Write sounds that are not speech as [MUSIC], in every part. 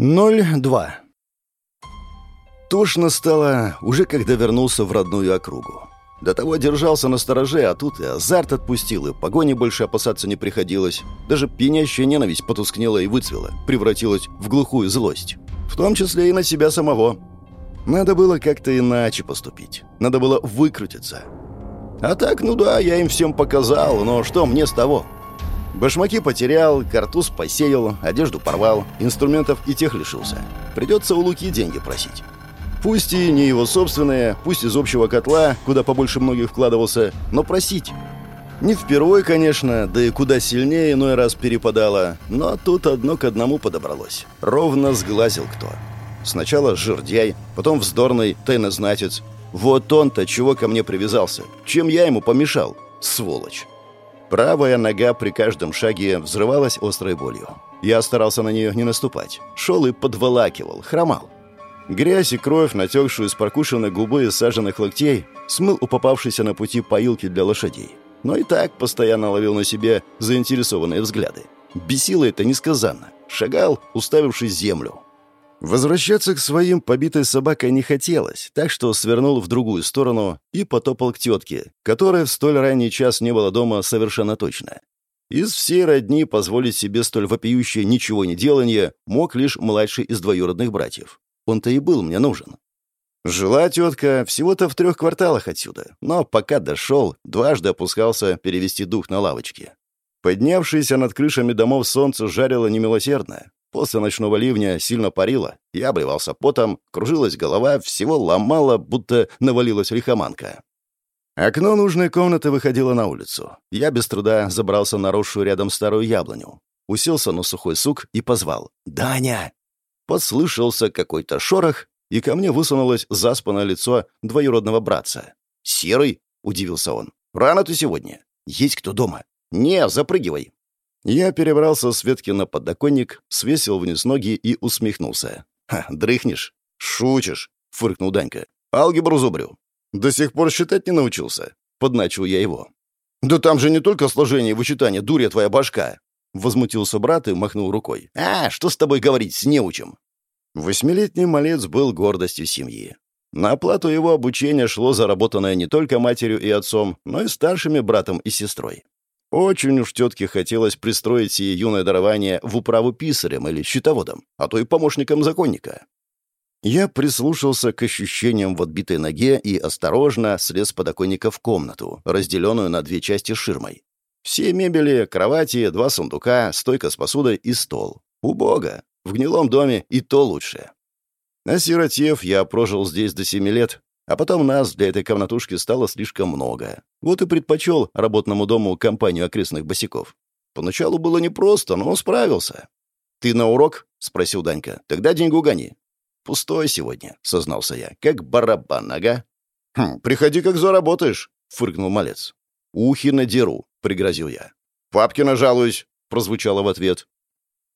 0-2. Тошно стало уже когда вернулся в родную округу. До того держался на стороже, а тут и азарт отпустил, и погони больше опасаться не приходилось. Даже пьянящая ненависть потускнела и выцвела, превратилась в глухую злость. В том числе и на себя самого. Надо было как-то иначе поступить. Надо было выкрутиться. А так, ну да, я им всем показал, но что мне с того? Башмаки потерял, картуз посеял, одежду порвал, инструментов и тех лишился. Придется у Луки деньги просить. Пусть и не его собственные, пусть из общего котла, куда побольше многих вкладывался, но просить. Не впервой, конечно, да и куда сильнее иной раз перепадало, но тут одно к одному подобралось. Ровно сглазил кто. Сначала жердяй, потом вздорный тайнознатец. Вот он-то чего ко мне привязался, чем я ему помешал, сволочь. Правая нога при каждом шаге взрывалась острой болью. Я старался на нее не наступать. Шел и подволакивал, хромал. Грязь и кровь, натекшую из прокушенной губы и саженных локтей, смыл у попавшейся на пути поилки для лошадей. Но и так постоянно ловил на себе заинтересованные взгляды. Бесило это несказанно. Шагал, уставившись землю. Возвращаться к своим побитой собакой не хотелось, так что свернул в другую сторону и потопал к тетке, которая в столь ранний час не была дома совершенно точно. Из всей родни позволить себе столь вопиющее ничего не делание мог лишь младший из двоюродных братьев. Он-то и был мне нужен. Жила тетка всего-то в трех кварталах отсюда, но пока дошел, дважды опускался перевести дух на лавочке. Поднявшееся над крышами домов солнце жарило немилосердно, После ночного ливня сильно парило, я обливался потом, кружилась голова, всего ломала, будто навалилась лихоманка. Окно нужной комнаты выходило на улицу. Я без труда забрался на росшую рядом старую яблоню. Уселся на сухой сук и позвал. «Даня!» Послышался какой-то шорох, и ко мне высунулось заспанное лицо двоюродного братца. «Серый?» — удивился он. «Рано ты сегодня. Есть кто дома?» «Не, запрыгивай. Я перебрался с ветки на подоконник, свесил вниз ноги и усмехнулся. «Ха, дрыхнешь?» «Шутишь», — фыркнул Данька. «Алгебру зубрю». «До сих пор считать не научился», — подначил я его. «Да там же не только сложение и вычитание, дурья твоя башка!» Возмутился брат и махнул рукой. «А, что с тобой говорить, с неучем?» Восьмилетний малец был гордостью семьи. На оплату его обучения шло заработанное не только матерью и отцом, но и старшими братом и сестрой. Очень уж тетке хотелось пристроить сие юное дарование в управу писарем или счетоводом, а то и помощником законника. Я прислушался к ощущениям в отбитой ноге и осторожно слез с подоконника в комнату, разделенную на две части ширмой. Все мебели, кровати, два сундука, стойка с посудой и стол. Убого. В гнилом доме и то лучше. Осиротев, я прожил здесь до семи лет, а потом нас для этой комнатушки стало слишком много. Вот и предпочел работному дому компанию окрестных босиков. Поначалу было непросто, но он справился. «Ты на урок?» — спросил Данька. «Тогда деньгу гони». «Пустой сегодня», — сознался я. «Как барабан, ага». «Хм, приходи, как заработаешь», — фыркнул малец. «Ухи надеру», — пригрозил я. «Папке нажалуюсь», — прозвучало в ответ.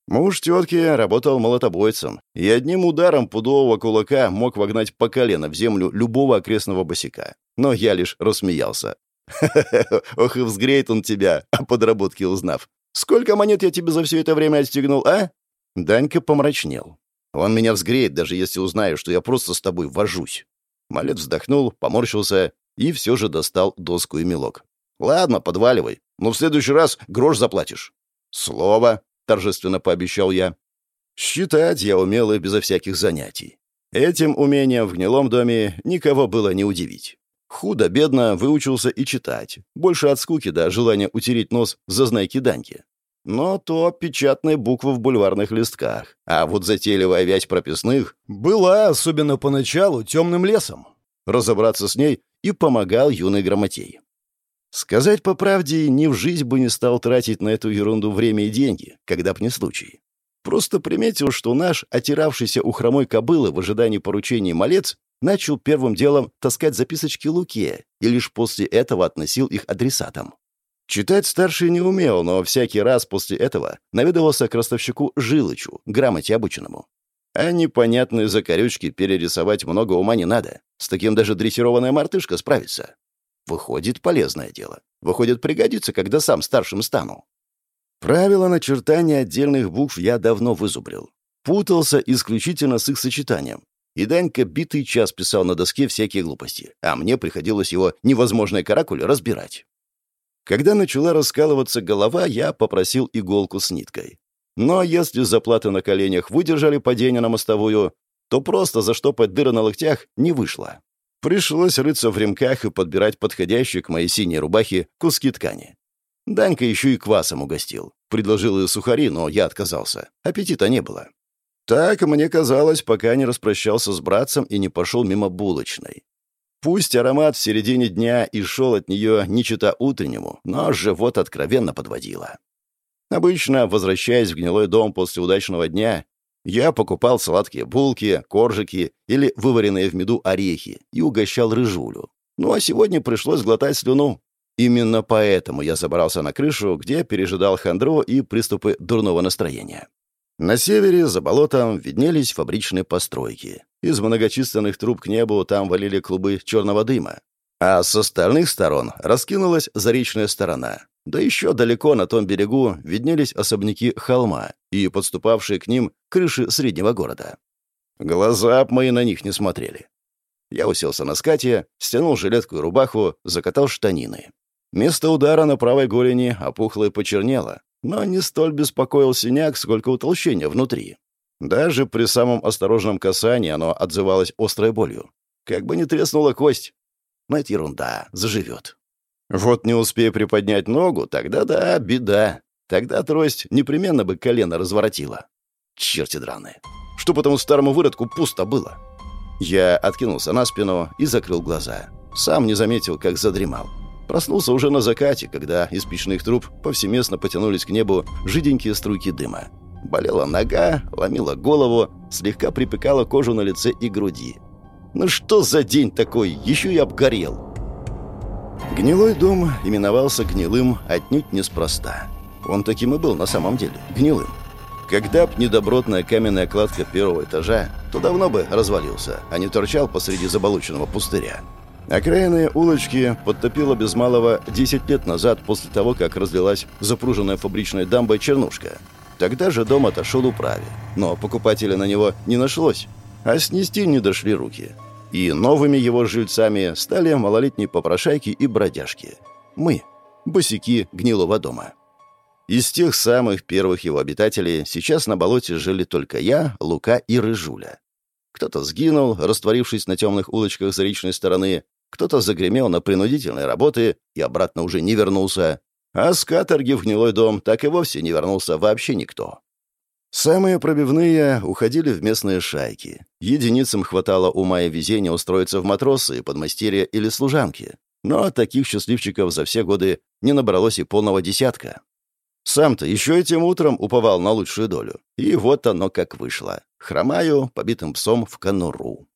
Муж тетки работал молотобойцем, и одним ударом пудового кулака мог вогнать по колено в землю любого окрестного босика. Но я лишь рассмеялся. «Ха-ха-ха, [LAUGHS] ох и взгреет он тебя, о подработке узнав. Сколько монет я тебе за все это время отстегнул, а?» Данька помрачнел. «Он меня взгреет, даже если узнаю, что я просто с тобой вожусь». Малец вздохнул, поморщился и все же достал доску и мелок. «Ладно, подваливай, но в следующий раз грош заплатишь». «Слово», торжественно пообещал я. Считать я умел и безо всяких занятий. Этим умением в гнилом доме никого было не удивить. Худо-бедно выучился и читать. Больше от скуки до желания утереть нос за знайки Даньки. Но то печатные буквы в бульварных листках. А вот затейливая вязь прописных была, особенно поначалу, темным лесом. Разобраться с ней и помогал юный грамотей. Сказать по правде, ни в жизнь бы не стал тратить на эту ерунду время и деньги, когда б не случай. Просто приметил, что наш, отиравшийся у хромой кобылы в ожидании поручений малец, начал первым делом таскать записочки Луке и лишь после этого относил их адресатам. Читать старший не умел, но всякий раз после этого наведывался к ростовщику Жилычу, грамоте обученному. А непонятные закорючки перерисовать много ума не надо. С таким даже дрессированная мартышка справится. Выходит, полезное дело. Выходит, пригодится, когда сам старшим стану. Правила начертания отдельных букв я давно вызубрил. Путался исключительно с их сочетанием. И Данька битый час писал на доске всякие глупости, а мне приходилось его невозможные каракули разбирать. Когда начала раскалываться голова, я попросил иголку с ниткой. Но если заплаты на коленях выдержали падение на мостовую, то просто заштопать дыры на локтях не вышло. Пришлось рыться в ремках и подбирать подходящие к моей синей рубахе куски ткани. Данька еще и квасом угостил. Предложил и сухари, но я отказался. Аппетита не было. Так мне казалось, пока не распрощался с братцем и не пошел мимо булочной. Пусть аромат в середине дня и шел от нее не чета утреннему, но живот откровенно подводило. Обычно, возвращаясь в гнилой дом после удачного дня, я покупал сладкие булки, коржики или вываренные в меду орехи и угощал рыжулю. Ну а сегодня пришлось глотать слюну. Именно поэтому я забрался на крышу, где пережидал хандру и приступы дурного настроения. На севере, за болотом, виднелись фабричные постройки. Из многочисленных труб к небу там валили клубы черного дыма. А с остальных сторон раскинулась заречная сторона, да еще далеко на том берегу виднелись особняки холма и подступавшие к ним крыши среднего города. Глаза б мои на них не смотрели. Я уселся на скате, стянул жилетку и рубаху, закатал штанины. Место удара на правой голени опухло и почернело, но не столь беспокоил синяк, сколько утолщение внутри. Даже при самом осторожном касании оно отзывалось острой болью. Как бы не треснула кость. Но это ерунда, заживет. Вот не успею приподнять ногу, тогда да, беда. Тогда трость непременно бы колено разворотила. Черти драные. Что по тому старому выродку пусто было. Я откинулся на спину и закрыл глаза. Сам не заметил, как задремал. Проснулся уже на закате, когда из печных труб повсеместно потянулись к небу жиденькие струйки дыма. Болела нога, ломила голову, слегка припекала кожу на лице и груди. Ну что за день такой? Еще и обгорел. Гнилой дом именовался гнилым отнюдь неспроста. Он таким и был на самом деле, гнилым. Когда б недобротная каменная кладка первого этажа, то давно бы развалился, а не торчал посреди заболоченного пустыря. Окраинные улочки подтопило без малого 10 лет назад после того, как разлилась запруженная фабричной дамбой чернушка. Тогда же дом отошел управе, но покупателя на него не нашлось, а снести не дошли руки. И новыми его жильцами стали малолетние попрошайки и бродяжки. Мы, босики гнилого дома. Из тех самых первых его обитателей сейчас на болоте жили только я, Лука и Рыжуля. Кто-то сгинул, растворившись на темных улочках заречной стороны, кто-то загремел на принудительные работы и обратно уже не вернулся, а с каторги в гнилой дом так и вовсе не вернулся вообще никто. Самые пробивные уходили в местные шайки. Единицам хватало ума и везения устроиться в матросы, подмастерья или служанки. Но таких счастливчиков за все годы не набралось и полного десятка. Сам-то еще этим утром уповал на лучшую долю. И вот оно как вышло. Хромаю, побитым псом в конуру.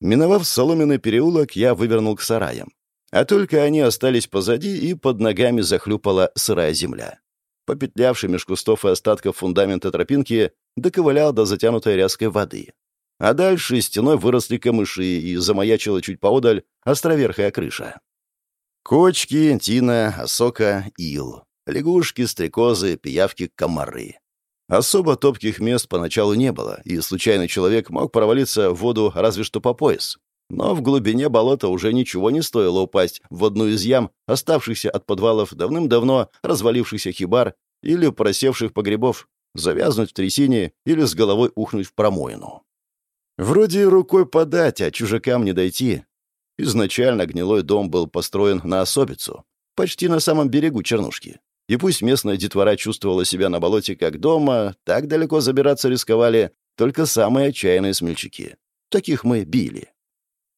Миновав соломенный переулок, я вывернул к сараям. А только они остались позади, и под ногами захлюпала сырая земля попетлявший меж кустов и остатков фундамента тропинки, доковылял до затянутой ряской воды. А дальше стеной выросли камыши, и замаячила чуть поодаль островерхая крыша. Кочки, тина, осока, ил. Лягушки, стрекозы, пиявки, комары. Особо топких мест поначалу не было, и случайный человек мог провалиться в воду разве что по пояс. Но в глубине болота уже ничего не стоило упасть в одну из ям, оставшихся от подвалов давным-давно развалившихся хибар или просевших погребов, завязнуть в трясине или с головой ухнуть в промоину. Вроде рукой подать, а чужакам не дойти. Изначально гнилой дом был построен на особицу, почти на самом берегу Чернушки. И пусть местная детвора чувствовала себя на болоте как дома, так далеко забираться рисковали только самые отчаянные смельчаки. Таких мы били.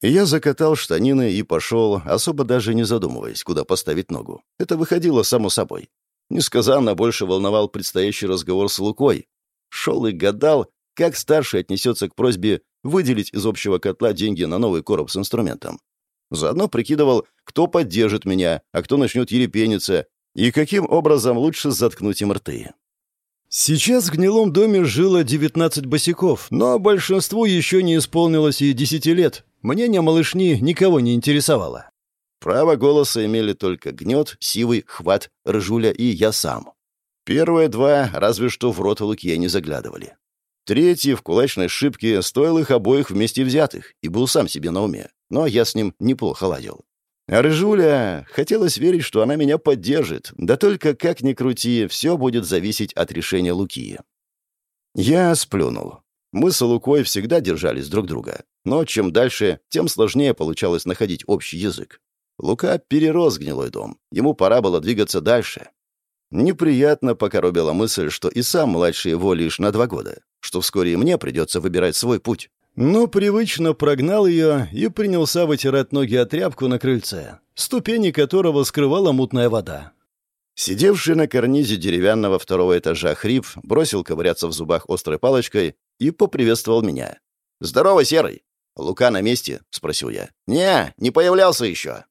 Я закатал штанины и пошел, особо даже не задумываясь, куда поставить ногу. Это выходило само собой. Несказанно больше волновал предстоящий разговор с Лукой. Шел и гадал, как старший отнесется к просьбе выделить из общего котла деньги на новый короб с инструментом. Заодно прикидывал, кто поддержит меня, а кто начнет ерепениться, и каким образом лучше заткнуть им рты. Сейчас в гнилом доме жило 19 босиков, но большинству еще не исполнилось и 10 лет. Мнение малышни никого не интересовало. Право голоса имели только гнет, сивый, хват, рыжуля и я сам. Первые два разве что в рот Лукье не заглядывали. Третий в кулачной шибке стоил их обоих вместе взятых и был сам себе на уме, но я с ним неплохо ладил. А Рыжуля, хотелось верить, что она меня поддержит, да только как ни крути, все будет зависеть от решения Луки. Я сплюнул. Мы с Лукой всегда держались друг друга, но чем дальше, тем сложнее получалось находить общий язык. Лука перерос гнилой дом, ему пора было двигаться дальше. Неприятно покоробила мысль, что и сам младший его лишь на два года, что вскоре и мне придется выбирать свой путь. Но привычно прогнал ее и принялся вытирать ноги от тряпку на крыльце, ступени которого скрывала мутная вода. Сидевший на карнизе деревянного второго этажа хрип бросил ковыряться в зубах острой палочкой и поприветствовал меня. «Здорово, Серый!» «Лука на месте?» — спросил я. «Не, не появлялся еще».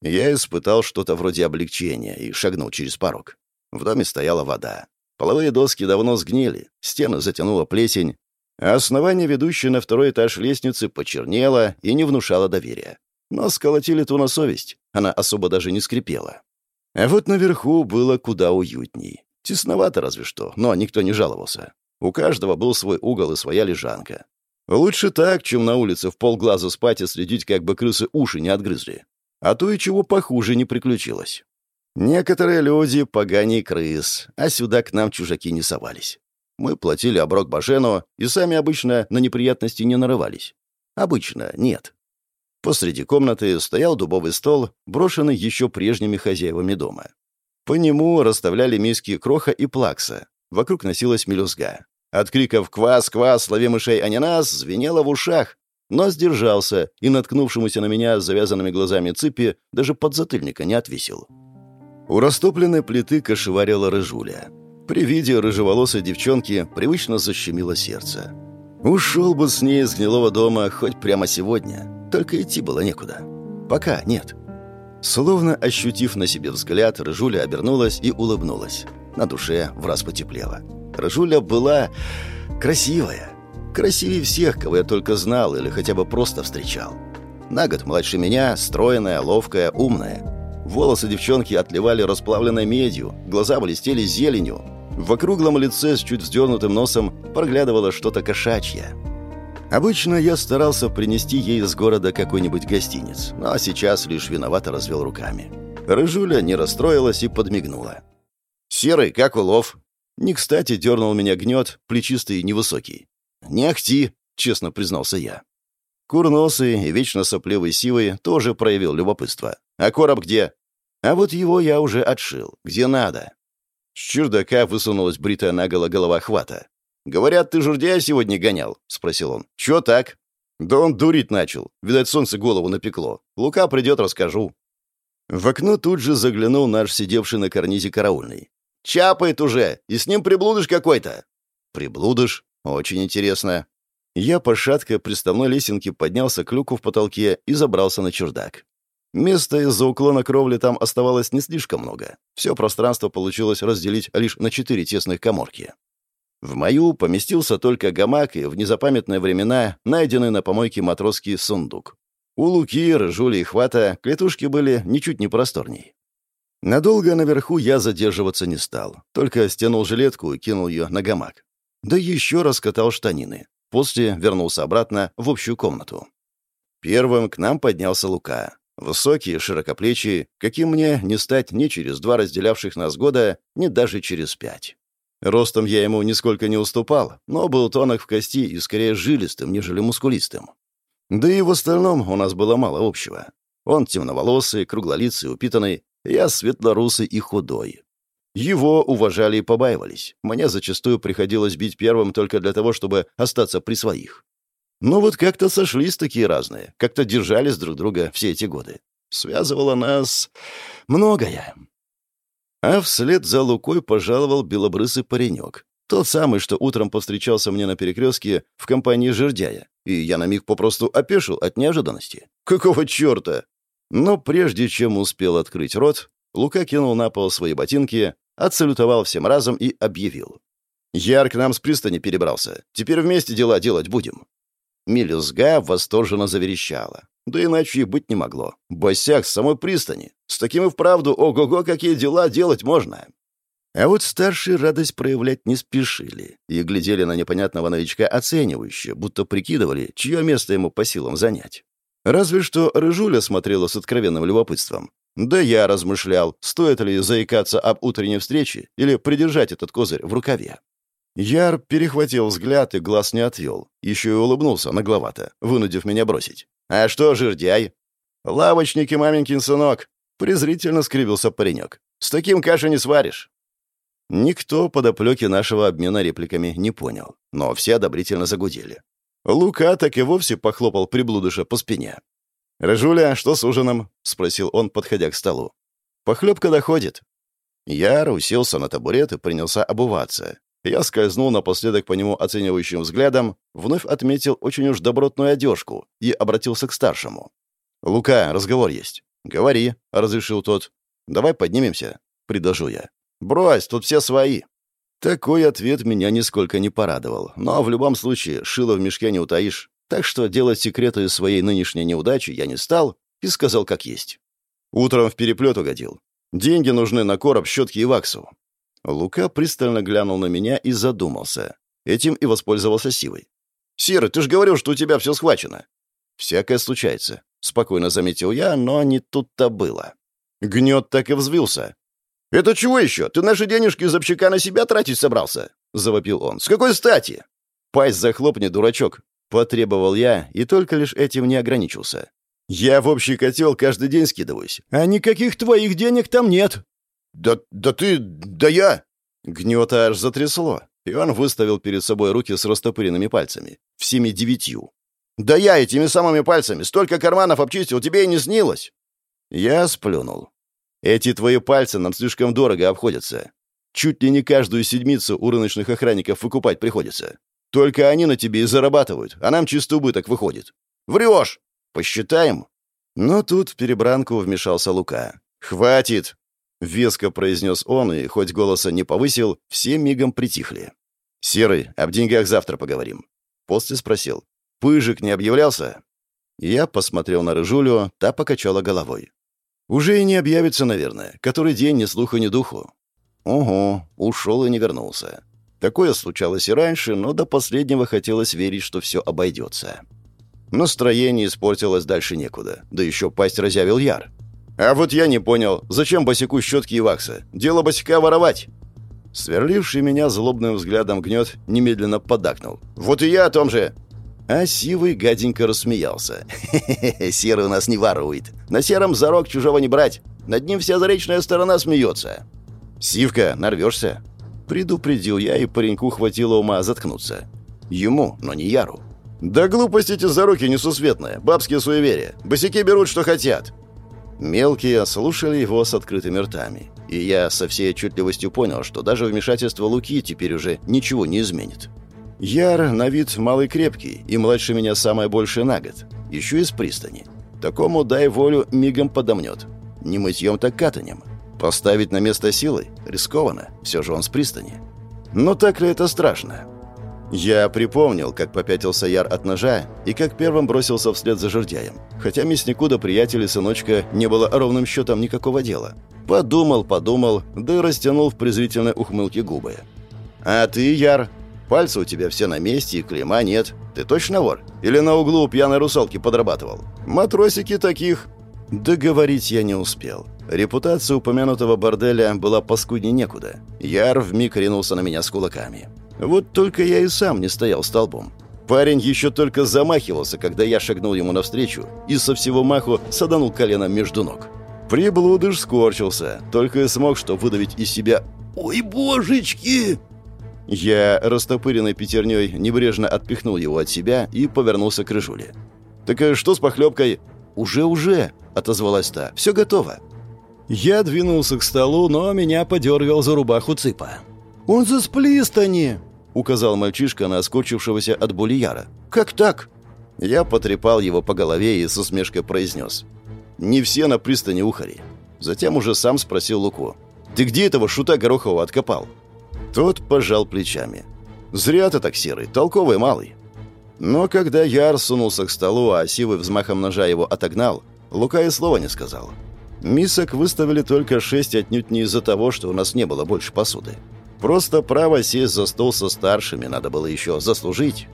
Я испытал что-то вроде облегчения и шагнул через порог. В доме стояла вода. Половые доски давно сгнили, стены затянула плесень, а основание, ведущее на второй этаж лестницы, почернело и не внушало доверия. Но сколотили ту на совесть, она особо даже не скрипела. А вот наверху было куда уютней. Тесновато разве что, но никто не жаловался. У каждого был свой угол и своя лежанка. Лучше так, чем на улице в полглаза спать и следить, как бы крысы уши не отгрызли. А то и чего похуже не приключилось. Некоторые люди — поганей крыс, а сюда к нам чужаки не совались. Мы платили оброк Бажену и сами обычно на неприятности не нарывались. Обычно нет. Посреди комнаты стоял дубовый стол, брошенный еще прежними хозяевами дома. По нему расставляли миски кроха и плакса. Вокруг носилась мелюзга. От криков «Квас, квас, лови мышей, а не нас!» звенело в ушах, но сдержался и, наткнувшемуся на меня с завязанными глазами цыпи, даже подзатыльника не отвесил. У растопленной плиты кошеварила рыжуля. При виде рыжеволосой девчонки привычно защемило сердце. Ушел бы с ней из гнилого дома хоть прямо сегодня, только идти было некуда. Пока нет. Словно ощутив на себе взгляд, Рыжуля обернулась и улыбнулась. На душе враз потеплело. Рыжуля была красивая. Красивее всех, кого я только знал или хотя бы просто встречал. На год младше меня, стройная, ловкая, умная. Волосы девчонки отливали расплавленной медью, глаза блестели зеленью. В округлом лице с чуть вздернутым носом проглядывало что-то кошачье. Обычно я старался принести ей из города какой-нибудь гостиниц, но сейчас лишь виновато развел руками. Рыжуля не расстроилась и подмигнула. «Серый, как улов!» Не кстати дернул меня гнет, плечистый и невысокий. «Не ахти!» — честно признался я. Курносый вечно сопливый сивый тоже проявил любопытство. «А короб где?» А вот его я уже отшил. Где надо. С чердака высунулась бритая наголо голова хвата. «Говорят, ты журдя сегодня гонял?» — спросил он. «Чё так?» «Да он дурить начал. Видать, солнце голову напекло. Лука придет, расскажу». В окно тут же заглянул наш сидевший на карнизе караульный. «Чапает уже, и с ним приблудыш какой-то». «Приблудыш? Очень интересно». Я по шаткой приставной лесенке поднялся к люку в потолке и забрался на чердак. Места из-за уклона кровли там оставалось не слишком много. Все пространство получилось разделить лишь на четыре тесных коморки. В мою поместился только гамак и в незапамятные времена найденный на помойке матросский сундук. У Луки, Рыжули и Хвата клетушки были ничуть не просторней. Надолго наверху я задерживаться не стал, только стянул жилетку и кинул ее на гамак. Да еще раз катал штанины. После вернулся обратно в общую комнату. Первым к нам поднялся Лука. Высокий, широкоплечий, каким мне не стать ни через два разделявших нас года, ни даже через пять. Ростом я ему нисколько не уступал, но был тонок в кости и скорее жилистым, нежели мускулистым. Да и в остальном у нас было мало общего. Он темноволосый, круглолицый, упитанный, я светлорусый и худой. Его уважали и побаивались. Мне зачастую приходилось бить первым только для того, чтобы остаться при своих. Но вот как-то сошлись такие разные, как-то держались друг друга все эти годы. Связывало нас многое. А вслед за Лукой пожаловал белобрысый паренек. Тот самый, что утром повстречался мне на перекрестке в компании жердяя. И я на миг попросту опешил от неожиданности. Какого черта? Но прежде чем успел открыть рот, Лука кинул на пол свои ботинки, отсалютовал всем разом и объявил. «Яр к нам с пристани перебрался. Теперь вместе дела делать будем». Мелюзга восторженно заверещала. Да иначе и быть не могло. Босяк с самой пристани. С таким и вправду ого-го какие дела делать можно. А вот старшие радость проявлять не спешили и глядели на непонятного новичка оценивающе, будто прикидывали, чье место ему по силам занять. Разве что Рыжуля смотрела с откровенным любопытством. Да я размышлял, стоит ли заикаться об утренней встрече или придержать этот козырь в рукаве. Яр перехватил взгляд и глаз не отвел. Еще и улыбнулся нагловато, вынудив меня бросить. «А что, жердяй?» «Лавочник и маменькин сынок!» Презрительно скривился паренек. «С таким каши не сваришь!» Никто подоплеки нашего обмена репликами не понял, но все одобрительно загудели. Лука так и вовсе похлопал приблудыша по спине. «Рыжуля, что с ужином?» — спросил он, подходя к столу. «Похлебка доходит». Яр уселся на табурет и принялся обуваться. Я скользнул напоследок по нему оценивающим взглядом, вновь отметил очень уж добротную одежку и обратился к старшему. «Лука, разговор есть». «Говори», — разрешил тот. «Давай поднимемся», — предложу я. «Брось, тут все свои». Такой ответ меня нисколько не порадовал, но в любом случае шило в мешке не утаишь, так что делать секреты своей нынешней неудачи я не стал и сказал как есть. Утром в переплет угодил. Деньги нужны на короб, щетки и ваксу. Лука пристально глянул на меня и задумался. Этим и воспользовался Сивой. «Сирый, ты же говорил, что у тебя все схвачено». «Всякое случается», — спокойно заметил я, но не тут-то было. Гнет так и взвился. «Это чего еще? Ты наши денежки из общака на себя тратить собрался?» — завопил он. «С какой стати?» «Пасть захлопни, дурачок!» — потребовал я, и только лишь этим не ограничился. «Я в общий котел каждый день скидываюсь, а никаких твоих денег там нет!» «Да, да ты... да я...» Гнета аж затрясло, и он выставил перед собой руки с растопыренными пальцами. Всеми девятью. «Да я этими самыми пальцами столько карманов обчистил, тебе и не снилось!» Я сплюнул. Эти твои пальцы нам слишком дорого обходятся. Чуть ли не каждую седмицу у рыночных охранников выкупать приходится. Только они на тебе и зарабатывают, а нам чисто убыток выходит. Врешь! Посчитаем?» Но тут в перебранку вмешался Лука. «Хватит!» — веско произнес он, и хоть голоса не повысил, все мигом притихли. «Серый, об деньгах завтра поговорим». После спросил. «Пыжик не объявлялся?» Я посмотрел на Рыжулю, та покачала головой. Уже и не объявится, наверное. Который день ни слуху, ни духу. Ого, ушел и не вернулся. Такое случалось и раньше, но до последнего хотелось верить, что все обойдется. Настроение испортилось дальше некуда. Да еще пасть разъявил Яр. «А вот я не понял, зачем босику щетки и вакса? Дело босика воровать!» Сверливший меня злобным взглядом гнет немедленно подакнул. «Вот и я о том же! А Сивый гаденько рассмеялся. «Хе-хе-хе, [LAUGHS] Серый у нас не ворует. На Сером зарок чужого не брать. Над ним вся заречная сторона смеется». «Сивка, нарвешься?» Предупредил я, и пареньку хватило ума заткнуться. Ему, но не Яру. «Да глупости эти заруки несусветные, бабские суеверия. Босяки берут, что хотят». Мелкие слушали его с открытыми ртами. И я со всей отчетливостью понял, что даже вмешательство Луки теперь уже ничего не изменит. Яр на вид малый крепкий и младше меня самое большее на год. Еще из пристани. Такому дай волю мигом подомнет. Не мытьем, так катанем. Поставить на место силой рискованно. Все же он с пристани. Но так ли это страшно? Я припомнил, как попятился Яр от ножа и как первым бросился вслед за жердяем. Хотя мяснику до приятеля сыночка не было ровным счетом никакого дела. Подумал, подумал, да и растянул в презрительной ухмылке губы. «А ты, Яр, Пальцы у тебя все на месте и клейма нет. Ты точно вор? Или на углу у пьяной русалки подрабатывал? Матросики таких...» Договорить я не успел. Репутация упомянутого борделя была паскудней некуда. Яр вмиг ринулся на меня с кулаками. Вот только я и сам не стоял столбом. Парень еще только замахивался, когда я шагнул ему навстречу и со всего маху саданул коленом между ног. Приблудыш скорчился, только и смог что выдавить из себя «Ой, божечки!» Я, растопыренной пятерней, небрежно отпихнул его от себя и повернулся к Рыжуле. «Так э, что с похлебкой?» «Уже-уже», — отозвалась та. «Все готово». Я двинулся к столу, но меня подергал за рубаху цыпа. «Он за сплистани!» — указал мальчишка на оскочившегося от боли Яра. «Как так?» Я потрепал его по голове и с усмешкой произнес. «Не все на пристани ухари». Затем уже сам спросил Луку. «Ты где этого шута Горохова откопал?» Тот пожал плечами. «Зря ты так серый, толковый малый». Но когда Яр сунулся к столу, а Сивый взмахом ножа его отогнал, Лука и слова не сказал. Мисок выставили только шесть отнюдь не из-за того, что у нас не было больше посуды. Просто право сесть за стол со старшими надо было еще заслужить.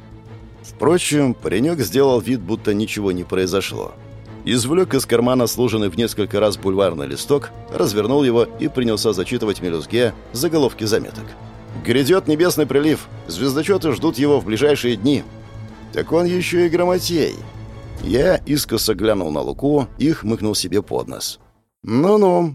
Впрочем, паренек сделал вид, будто ничего не произошло. Извлек из кармана сложенный в несколько раз бульварный листок, развернул его и принялся зачитывать мелюзге заголовки заметок. «Грядет небесный прилив. Звездочеты ждут его в ближайшие дни». «Так он еще и грамотей». Я искоса глянул на Луку и хмыкнул себе под нос. «Ну-ну,